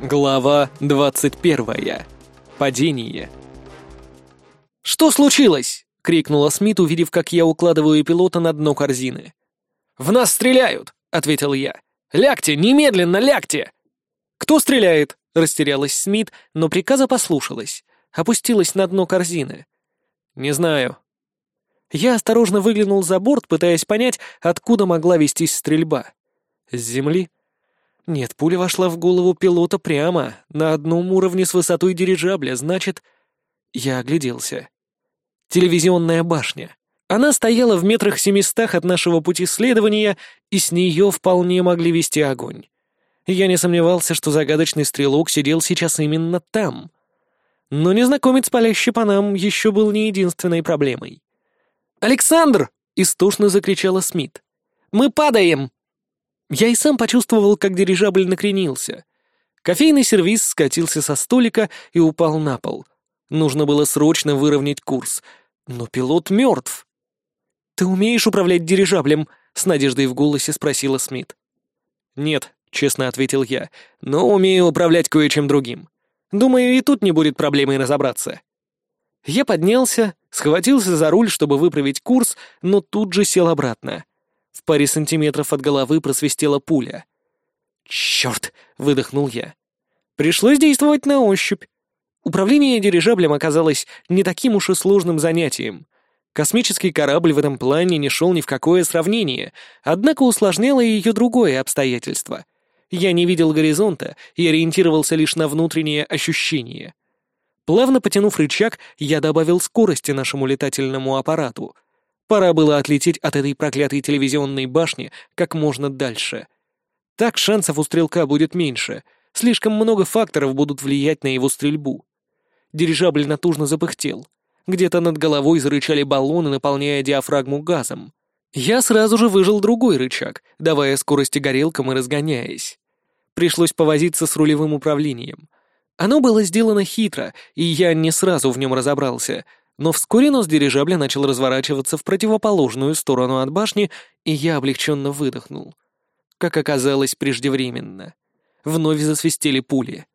Глава 21. Падение. «Что случилось?» — крикнула Смит, увидев, как я укладываю пилота на дно корзины. «В нас стреляют!» — ответил я. «Лягте! Немедленно лягте!» «Кто стреляет?» — растерялась Смит, но приказа послушалась. Опустилась на дно корзины. «Не знаю». Я осторожно выглянул за борт, пытаясь понять, откуда могла вестись стрельба. С земли? Нет, пуля вошла в голову пилота прямо, на одном уровне с высотой дирижабля, значит... Я огляделся. Телевизионная башня. Она стояла в метрах семистах от нашего пути следования, и с нее вполне могли вести огонь. Я не сомневался, что загадочный стрелок сидел сейчас именно там. Но незнакомец, палящий по нам, еще был не единственной проблемой. «Александр!» — истошно закричала Смит. «Мы падаем!» Я и сам почувствовал, как дирижабль накренился. Кофейный сервиз скатился со столика и упал на пол. Нужно было срочно выровнять курс. Но пилот мертв. «Ты умеешь управлять дирижаблем?» — с надеждой в голосе спросила Смит. «Нет», — честно ответил я, — «но умею управлять кое-чем другим. Думаю, и тут не будет проблемы разобраться». Я поднялся, схватился за руль, чтобы выправить курс, но тут же сел обратно. В паре сантиметров от головы просвистела пуля. «Черт!» — выдохнул я. Пришлось действовать на ощупь. Управление дирижаблем оказалось не таким уж и сложным занятием. Космический корабль в этом плане не шел ни в какое сравнение, однако усложняло ее другое обстоятельство. Я не видел горизонта и ориентировался лишь на внутренние ощущения. Плавно потянув рычаг, я добавил скорости нашему летательному аппарату — Пора было отлететь от этой проклятой телевизионной башни как можно дальше. Так шансов у стрелка будет меньше, слишком много факторов будут влиять на его стрельбу. Дирижабль натужно запыхтел. Где-то над головой зарычали баллоны, наполняя диафрагму газом. Я сразу же выжил другой рычаг, давая скорости горелкам и разгоняясь. Пришлось повозиться с рулевым управлением. Оно было сделано хитро, и я не сразу в нем разобрался — но вскоре нос дирижабля начал разворачиваться в противоположную сторону от башни, и я облегченно выдохнул. Как оказалось, преждевременно. Вновь засвистели пули.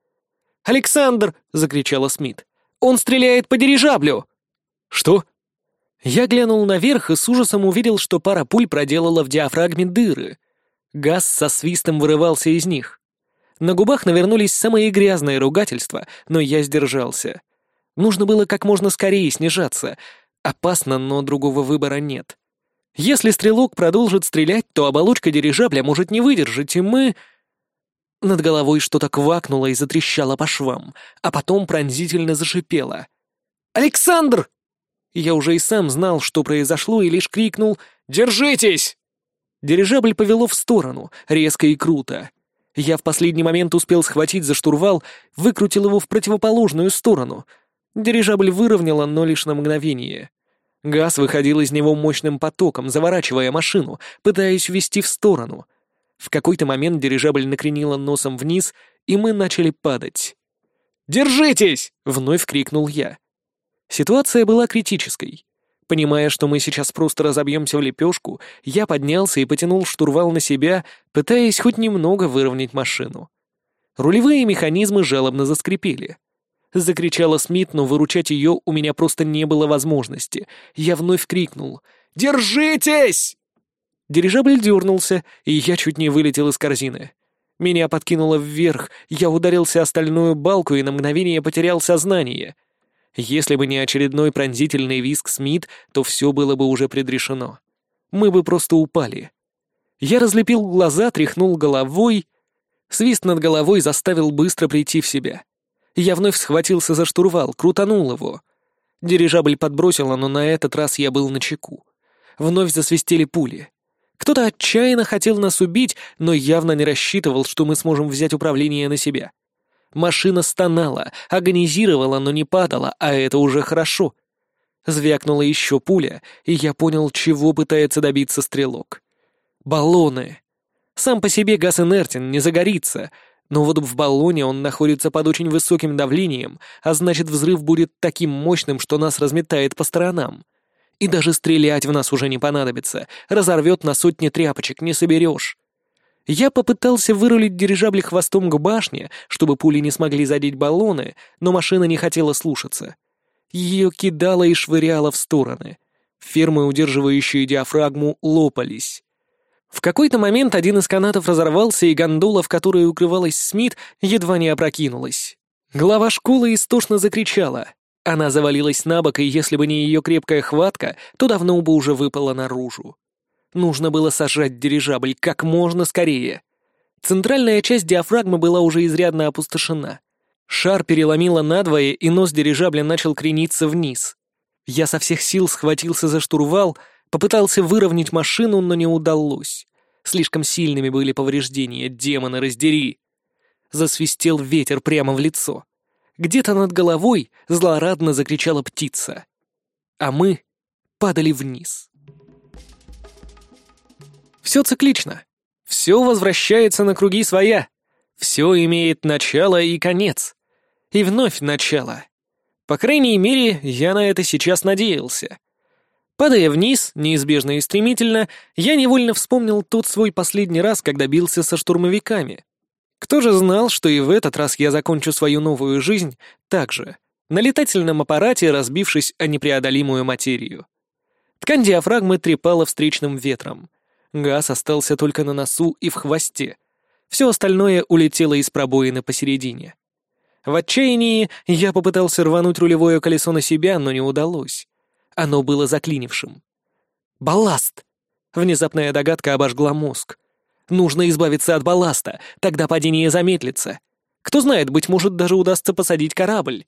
«Александр!» — закричала Смит. «Он стреляет по дирижаблю!» «Что?» Я глянул наверх и с ужасом увидел, что пара пуль проделала в диафрагме дыры. Газ со свистом вырывался из них. На губах навернулись самые грязные ругательства, но я сдержался. Нужно было как можно скорее снижаться. Опасно, но другого выбора нет. Если стрелок продолжит стрелять, то оболочка дирижабля может не выдержать, и мы... Над головой что-то квакнуло и затрещало по швам, а потом пронзительно зашипело. «Александр!» Я уже и сам знал, что произошло, и лишь крикнул «Держитесь!». Дирижабль повело в сторону, резко и круто. Я в последний момент успел схватить за штурвал, выкрутил его в противоположную сторону — Дирижабль выровняла, но лишь на мгновение. Газ выходил из него мощным потоком, заворачивая машину, пытаясь ввести в сторону. В какой-то момент дирижабль накренила носом вниз, и мы начали падать. «Держитесь!» — вновь крикнул я. Ситуация была критической. Понимая, что мы сейчас просто разобьемся в лепешку, я поднялся и потянул штурвал на себя, пытаясь хоть немного выровнять машину. Рулевые механизмы жалобно заскрипели — Закричала Смит, но выручать ее у меня просто не было возможности. Я вновь крикнул «Держитесь!» Дирижабль дернулся, и я чуть не вылетел из корзины. Меня подкинуло вверх, я ударился о стальную балку и на мгновение потерял сознание. Если бы не очередной пронзительный виск Смит, то все было бы уже предрешено. Мы бы просто упали. Я разлепил глаза, тряхнул головой. Свист над головой заставил быстро прийти в себя. Я вновь схватился за штурвал, крутанул его. Дирижабль подбросило, но на этот раз я был на чеку. Вновь засвистели пули. Кто-то отчаянно хотел нас убить, но явно не рассчитывал, что мы сможем взять управление на себя. Машина стонала, агонизировала, но не падала, а это уже хорошо. Звякнула еще пуля, и я понял, чего пытается добиться стрелок. Баллоны. Сам по себе газ инертен, не загорится, но вот в баллоне он находится под очень высоким давлением, а значит взрыв будет таким мощным, что нас разметает по сторонам. И даже стрелять в нас уже не понадобится, разорвет на сотни тряпочек, не соберешь. Я попытался вырулить дирижабль хвостом к башне, чтобы пули не смогли задеть баллоны, но машина не хотела слушаться. Ее кидало и швыряло в стороны. Фермы, удерживающие диафрагму, лопались. В какой-то момент один из канатов разорвался, и гондола, в которой укрывалась Смит, едва не опрокинулась. Глава школы истошно закричала. Она завалилась на бок, и если бы не ее крепкая хватка, то давно бы уже выпала наружу. Нужно было сажать дирижабль как можно скорее. Центральная часть диафрагмы была уже изрядно опустошена. Шар переломило надвое, и нос дирижабля начал крениться вниз. Я со всех сил схватился за штурвал, попытался выровнять машину, но не удалось. Слишком сильными были повреждения, демоны раздери. Засвистел ветер прямо в лицо. Где-то над головой злорадно закричала птица. А мы падали вниз. Все циклично. Все возвращается на круги своя. Все имеет начало и конец. И вновь начало. По крайней мере, я на это сейчас надеялся. Падая вниз, неизбежно и стремительно, я невольно вспомнил тот свой последний раз, когда бился со штурмовиками. Кто же знал, что и в этот раз я закончу свою новую жизнь так же, на летательном аппарате, разбившись о непреодолимую материю. Ткань диафрагмы трепала встречным ветром — Газ остался только на носу и в хвосте. Все остальное улетело из пробоины посередине. В отчаянии я попытался рвануть рулевое колесо на себя, но не удалось. Оно было заклинившим. «Балласт!» Внезапная догадка обожгла мозг. «Нужно избавиться от балласта, тогда падение замедлится. Кто знает, быть может, даже удастся посадить корабль.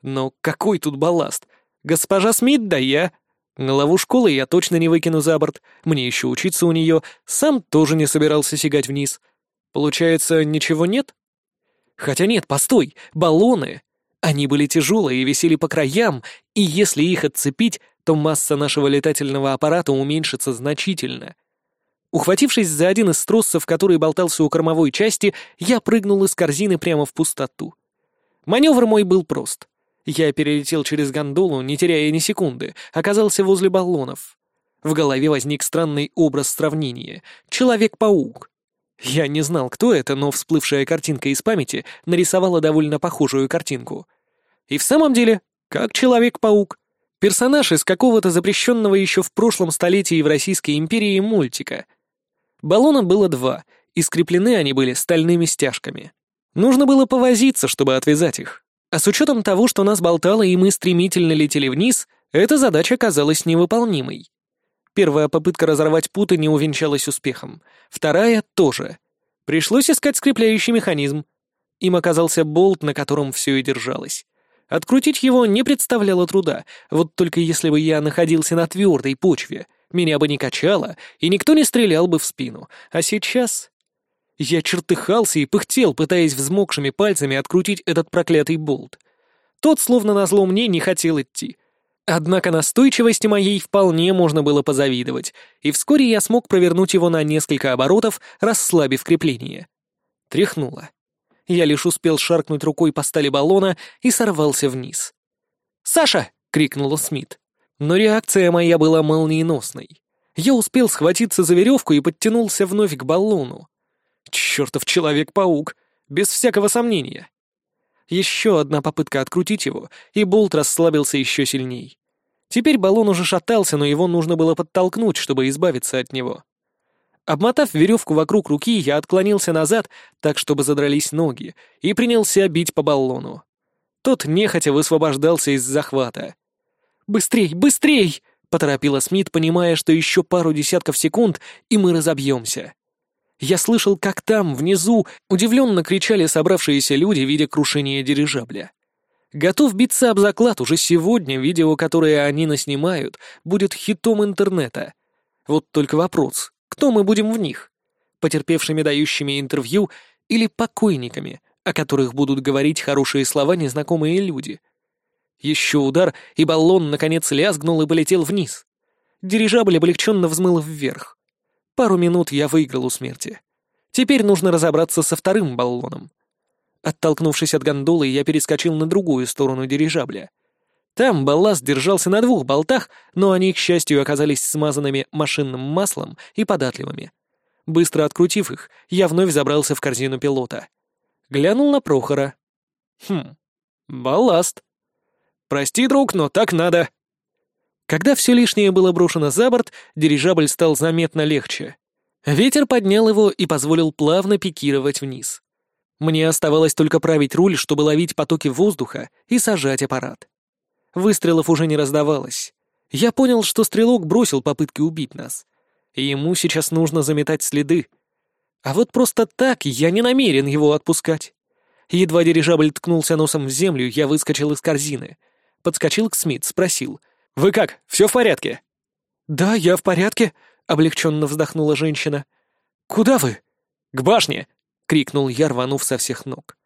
Но какой тут балласт? Госпожа Смит, да я...» Главу школы я точно не выкину за борт, мне еще учиться у нее, сам тоже не собирался сигать вниз. Получается, ничего нет? Хотя нет, постой, баллоны! Они были тяжелые и висели по краям, и если их отцепить, то масса нашего летательного аппарата уменьшится значительно. Ухватившись за один из тросов, который болтался у кормовой части, я прыгнул из корзины прямо в пустоту. Маневр мой был прост. Я перелетел через гондолу, не теряя ни секунды, оказался возле баллонов. В голове возник странный образ сравнения — Человек-паук. Я не знал, кто это, но всплывшая картинка из памяти нарисовала довольно похожую картинку. И в самом деле, как Человек-паук. Персонаж из какого-то запрещенного еще в прошлом столетии в Российской империи мультика. Баллона было два, и скреплены они были стальными стяжками. Нужно было повозиться, чтобы отвязать их. А с учетом того, что нас болтало и мы стремительно летели вниз, эта задача казалась невыполнимой. Первая попытка разорвать путы не увенчалась успехом, вторая — тоже. Пришлось искать скрепляющий механизм. Им оказался болт, на котором все и держалось. Открутить его не представляло труда, вот только если бы я находился на твердой почве, меня бы не качало, и никто не стрелял бы в спину. А сейчас я чертыхался и пыхтел, пытаясь взмокшими пальцами открутить этот проклятый болт. Тот, словно назло мне, не хотел идти. Однако настойчивости моей вполне можно было позавидовать, и вскоре я смог провернуть его на несколько оборотов, расслабив крепление. Тряхнуло. Я лишь успел шаркнуть рукой по стали баллона и сорвался вниз. «Саша!» — крикнула Смит. Но реакция моя была молниеносной. Я успел схватиться за веревку и подтянулся вновь к баллону. Чертов Человек-паук! Без всякого сомнения. Еще одна попытка открутить его, и болт расслабился еще сильней. Теперь баллон уже шатался, но его нужно было подтолкнуть, чтобы избавиться от него. Обмотав веревку вокруг руки, я отклонился назад, так чтобы задрались ноги, и принялся бить по баллону. Тот нехотя высвобождался из захвата. «Быстрей, быстрей!» — поторопила Смит, понимая, что еще пару десятков секунд, и мы разобьемся. Я слышал, как там, внизу, удивленно кричали собравшиеся люди, видя крушение дирижабля. Готов биться об заклад, уже сегодня видео, которое они наснимают, будет хитом интернета. Вот только вопрос, кто мы будем в них? Потерпевшими дающими интервью или покойниками, о которых будут говорить хорошие слова незнакомые люди? Еще удар, и баллон, наконец, лязгнул и полетел вниз. Дирижабль облегченно взмыл вверх. Пару минут я выиграл у смерти. Теперь нужно разобраться со вторым баллоном. Оттолкнувшись от гондолы, я перескочил на другую сторону дирижабля. Там балласт держался на двух болтах, но они, к счастью, оказались смазанными машинным маслом и податливыми. Быстро открутив их, я вновь забрался в корзину пилота. Глянул на Прохора. Хм, балласт. Прости, друг, но так надо. Когда все лишнее было брошено за борт, дирижабль стал заметно легче. Ветер поднял его и позволил плавно пикировать вниз. Мне оставалось только править руль, чтобы ловить потоки воздуха и сажать аппарат. Выстрелов уже не раздавалось. Я понял, что стрелок бросил попытки убить нас. И ему сейчас нужно заметать следы. А вот просто так я не намерен его отпускать. Едва дирижабль ткнулся носом в землю, я выскочил из корзины. Подскочил к Смит, спросил. «Вы как, все в порядке?» «Да, я в порядке», — облегченно вздохнула женщина. «Куда вы?» «К башне!» — крикнул я, рванув со всех ног.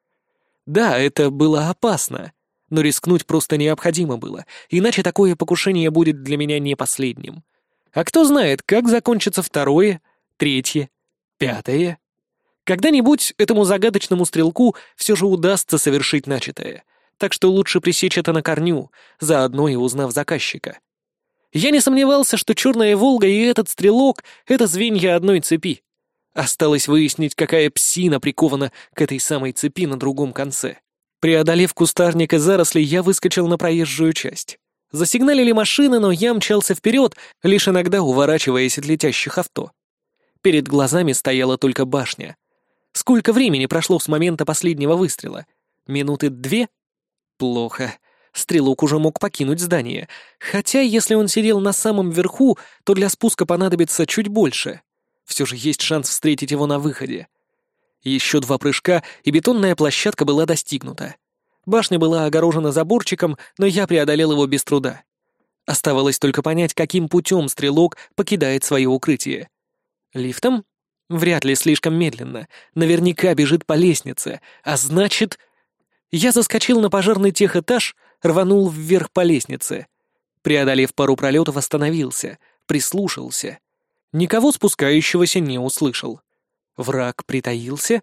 Да, это было опасно, но рискнуть просто необходимо было, иначе такое покушение будет для меня не последним. А кто знает, как закончится второе, третье, пятое. Когда-нибудь этому загадочному стрелку все же удастся совершить начатое — так что лучше пресечь это на корню, заодно и узнав заказчика. Я не сомневался, что Черная Волга и этот стрелок — это звенья одной цепи. Осталось выяснить, какая псина прикована к этой самой цепи на другом конце. Преодолев кустарник и заросли, я выскочил на проезжую часть. Засигналили машины, но я мчался вперед, лишь иногда уворачиваясь от летящих авто. Перед глазами стояла только башня. Сколько времени прошло с момента последнего выстрела? Минуты две? Плохо. Стрелок уже мог покинуть здание. Хотя, если он сидел на самом верху, то для спуска понадобится чуть больше. Все же есть шанс встретить его на выходе. Еще два прыжка, и бетонная площадка была достигнута. Башня была огорожена заборчиком, но я преодолел его без труда. Оставалось только понять, каким путем стрелок покидает свое укрытие. Лифтом? Вряд ли слишком медленно. Наверняка бежит по лестнице, а значит... Я заскочил на пожарный техэтаж, рванул вверх по лестнице. Преодолев пару пролетов, остановился, прислушался. Никого спускающегося не услышал. Враг притаился?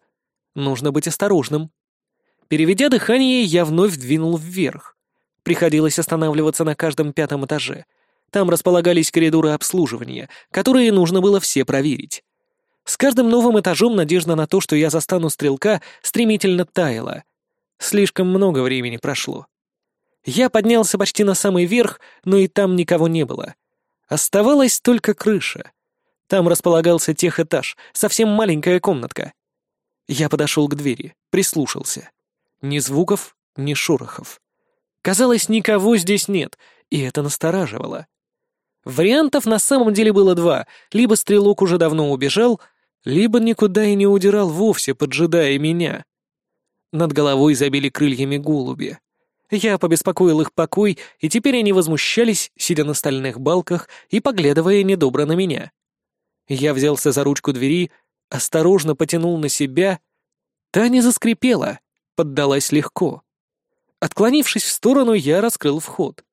Нужно быть осторожным. Переведя дыхание, я вновь двинул вверх. Приходилось останавливаться на каждом пятом этаже. Там располагались коридоры обслуживания, которые нужно было все проверить. С каждым новым этажом надежда на то, что я застану стрелка, стремительно таяла. Слишком много времени прошло. Я поднялся почти на самый верх, но и там никого не было. Оставалась только крыша. Там располагался техэтаж, совсем маленькая комнатка. Я подошел к двери, прислушался. Ни звуков, ни шорохов. Казалось, никого здесь нет, и это настораживало. Вариантов на самом деле было два. Либо стрелок уже давно убежал, либо никуда и не удирал вовсе, поджидая меня. Над головой забили крыльями голуби. Я побеспокоил их покой, и теперь они возмущались, сидя на стальных балках и поглядывая недобро на меня. Я взялся за ручку двери, осторожно потянул на себя. Та не заскрипела, поддалась легко. Отклонившись в сторону, я раскрыл вход.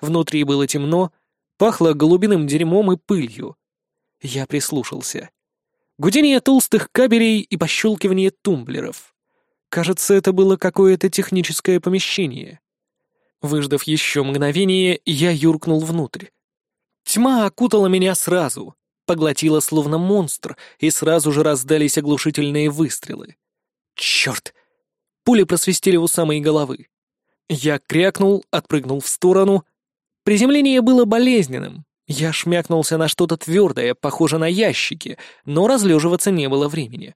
Внутри было темно, пахло голубиным дерьмом и пылью. Я прислушался. Гудение толстых кабелей и пощелкивание тумблеров. Кажется, это было какое-то техническое помещение. Выждав еще мгновение, я юркнул внутрь. Тьма окутала меня сразу, поглотила словно монстр, и сразу же раздались оглушительные выстрелы. Черт! Пули просвистели у самой головы. Я крякнул, отпрыгнул в сторону. Приземление было болезненным. Я шмякнулся на что-то твердое, похоже на ящики, но разлеживаться не было времени.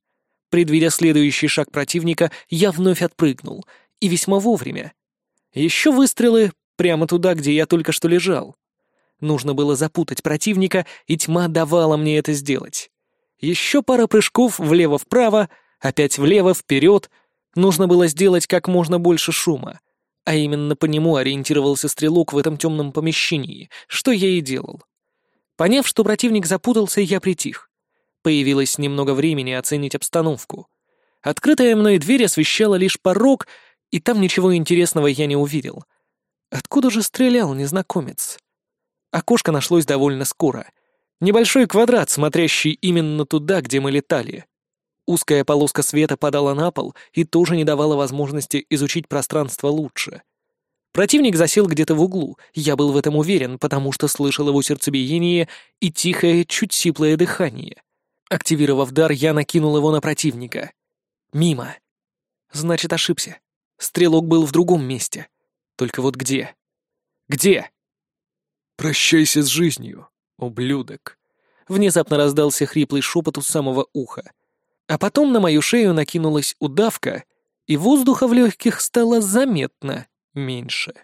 Предвидя следующий шаг противника, я вновь отпрыгнул. И весьма вовремя. Еще выстрелы прямо туда, где я только что лежал. Нужно было запутать противника, и тьма давала мне это сделать. Еще пара прыжков влево-вправо, опять влево-вперед. Нужно было сделать как можно больше шума. А именно по нему ориентировался стрелок в этом темном помещении, что я и делал. Поняв, что противник запутался, я притих. Появилось немного времени оценить обстановку. Открытая мной дверь освещала лишь порог, и там ничего интересного я не увидел. Откуда же стрелял незнакомец? Окошко нашлось довольно скоро. Небольшой квадрат, смотрящий именно туда, где мы летали. Узкая полоска света падала на пол и тоже не давала возможности изучить пространство лучше. Противник засел где-то в углу, я был в этом уверен, потому что слышал его сердцебиение и тихое, чуть сиплое дыхание. Активировав дар, я накинул его на противника. Мимо. Значит, ошибся. Стрелок был в другом месте. Только вот где? Где? «Прощайся с жизнью, ублюдок!» Внезапно раздался хриплый шепот у самого уха. А потом на мою шею накинулась удавка, и воздуха в легких стало заметно меньше.